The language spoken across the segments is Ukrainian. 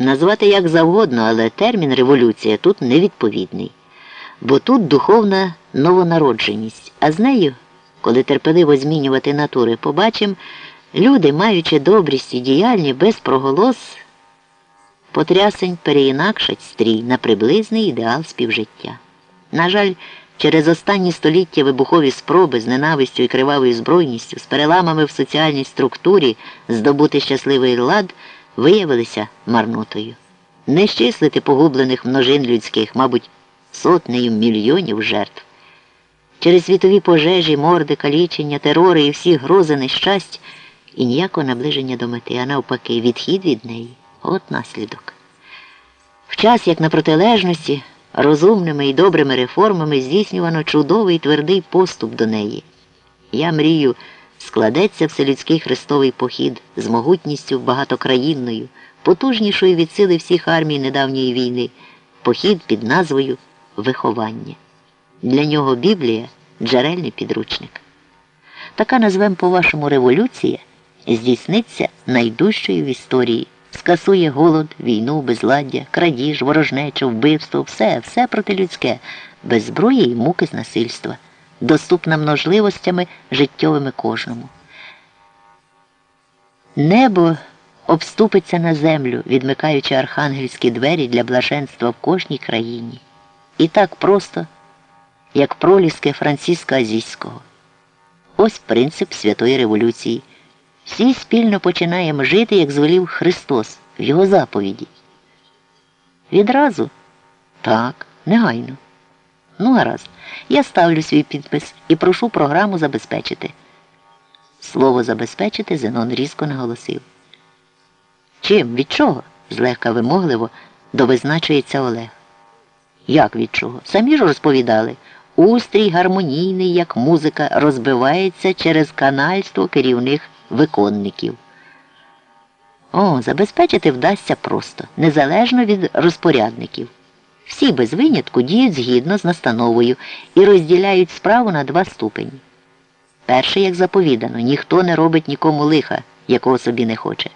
Назвати як завгодно, але термін революція тут невідповідний, бо тут духовна новонародженість, а з нею, коли терпеливо змінювати натури, побачимо, люди, маючи добрість і діяльні без проголос, потрясень переінакшать стрій на приблизний ідеал співжиття. На жаль, через останні століття вибухові спроби з ненавистю і кривавою збройністю, з переламами в соціальній структурі здобути щасливий лад виявилися марнотою. Не щислити погублених множин людських, мабуть, сотнею мільйонів жертв. Через світові пожежі, морди, калічення, терори і всі грози нещасть і ніякого наближення до мети, а навпаки, відхід від неї от наслідок. В час, як на протилежності, розумними і добрими реформами здійснювано чудовий твердий поступ до неї. Я мрію, складеться вселюдський хрестовий похід з могутністю багатокраїнною, потужнішою від сили всіх армій недавньої війни, похід під назвою Виховання. Для нього Біблія джерельний підручник. Така назвем по-вашому революція здійсниться найдужчою в історії скасує голод, війну, безладдя, крадіж, ворожнечу, вбивство, все, все протилюдське, без зброї і муки з насильства, доступна множливостями життєвими кожному. Небо обступиться на землю, відмикаючи архангельські двері для блаженства в кожній країні. І так просто, як проліски Франциска Азійського. Ось принцип святої революції. Всі спільно починаємо жити, як звелів Христос в Його заповіді. Відразу? Так, негайно. Ну, гаразд, я ставлю свій підпис і прошу програму забезпечити. Слово забезпечити Зенон різко наголосив. Чим? Від чого? злегка вимогливо довизначується Олег. Як від чого? Самі ж розповідали. Устрій гармонійний, як музика, розбивається через канальство керівних виконників. О, забезпечити вдасться просто, незалежно від розпорядників. Всі без винятку діють згідно з настановою і розділяють справу на два ступені. Перший, як заповідано, ніхто не робить нікому лиха, якого собі не хоче.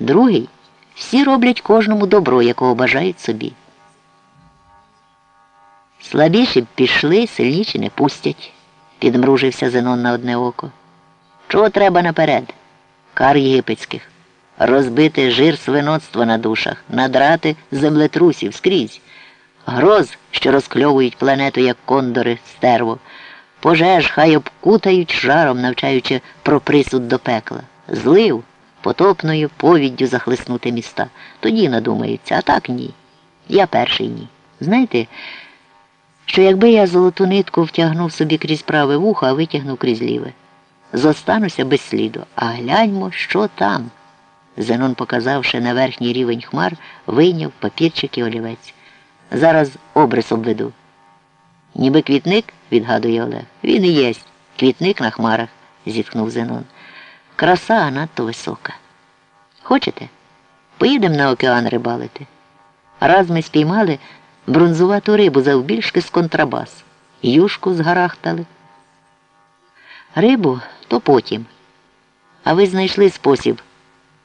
Другий всі роблять кожному добро, якого бажають собі. Слабіші б пішли, сильніші не пустять, підмружився Зенон на одне око. Чого треба наперед? Кар єгипетських. Розбити жир свиноцтва на душах, надрати землетрусів скрізь, гроз, що розкльовують планету, як кондори, стерво, пожеж хай обкутають жаром, навчаючи про присуд до пекла, злив потопною повіддю захлиснути міста. Тоді надумаються, а так ні. Я перший ні. Знаєте, що якби я золоту нитку втягнув собі крізь праве вухо, а витягнув крізь ліве зостануся без сліду. А гляньмо, що там. Зенон, показавши на верхній рівень хмар, вийняв папірчик і олівець. Зараз обрис обведу. Ніби квітник, відгадує Олег. Він і єсть. Квітник на хмарах, зітхнув Зенон. Краса надто висока. Хочете? Поїдемо на океан рибалити. Раз ми спіймали бронзувату рибу завбільшки з контрабас. Юшку згарахтали. Рибу то потім. А ви знайшли спосіб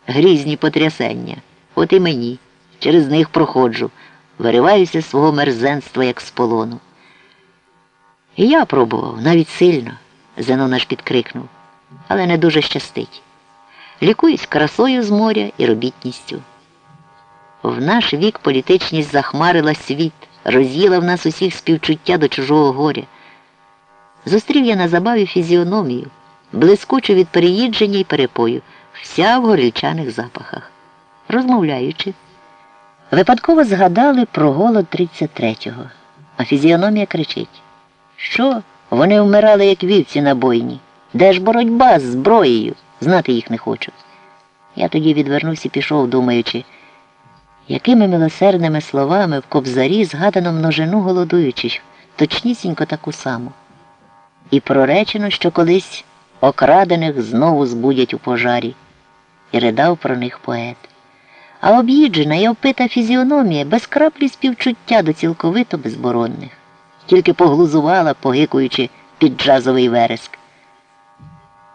грізні потрясення. От і мені. Через них проходжу, вириваюся з свого мерзенства, як з полону. І я пробував навіть сильно, Зенон аж підкрикнув, але не дуже щастить. Лікуюсь красою з моря і робітністю. В наш вік політичність захмарила світ, роз'їла в нас усіх співчуття до чужого горя. Зустрів я на забаві фізіономію, блискучу від переїдження і перепою, вся в горільчаних запахах. Розмовляючи, випадково згадали про голод 33-го, а фізіономія кричить, що вони вмирали, як вівці на бойні. Де ж боротьба з зброєю? Знати їх не хочу. Я тоді відвернувся і пішов, думаючи, якими милосердними словами в кобзарі згадано множину голодуючих, точнісінько таку саму. І проречено, що колись окрадених знову збудять у пожарі, і ридав про них поет. А об'їджена і опита фізіономія без краплі співчуття до цілковито безборонних, тільки поглузувала, погикуючи під джазовий вереск.